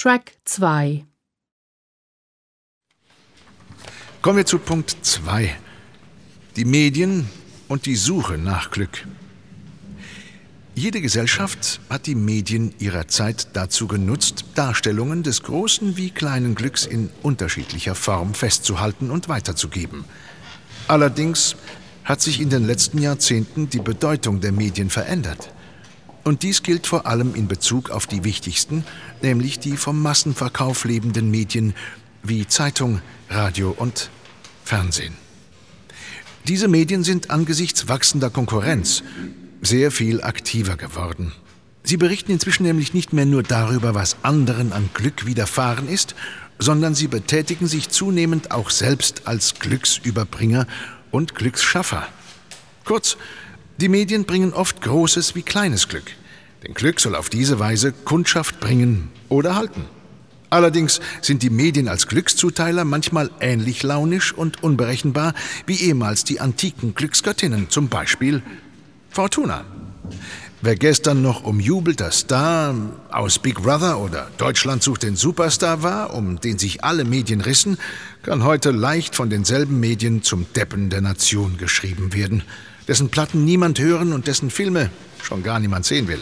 Track 2 Kommen wir zu Punkt 2. Die Medien und die Suche nach Glück. Jede Gesellschaft hat die Medien ihrer Zeit dazu genutzt, Darstellungen des großen wie kleinen Glücks in unterschiedlicher Form festzuhalten und weiterzugeben. Allerdings hat sich in den letzten Jahrzehnten die Bedeutung der Medien verändert. Und dies gilt vor allem in Bezug auf die wichtigsten, nämlich die vom Massenverkauf lebenden Medien wie Zeitung, Radio und Fernsehen. Diese Medien sind angesichts wachsender Konkurrenz sehr viel aktiver geworden. Sie berichten inzwischen nämlich nicht mehr nur darüber, was anderen an Glück widerfahren ist, sondern sie betätigen sich zunehmend auch selbst als Glücksüberbringer und Glücksschaffer. Kurz, die Medien bringen oft großes wie kleines Glück. Denn Glück soll auf diese Weise Kundschaft bringen oder halten. Allerdings sind die Medien als Glückszuteiler manchmal ähnlich launisch und unberechenbar wie ehemals die antiken Glücksgöttinnen, zum Beispiel Fortuna. Wer gestern noch umjubelter Star aus Big Brother oder Deutschland sucht den Superstar war, um den sich alle Medien rissen, kann heute leicht von denselben Medien zum Deppen der Nation geschrieben werden, dessen Platten niemand hören und dessen Filme schon gar niemand sehen will.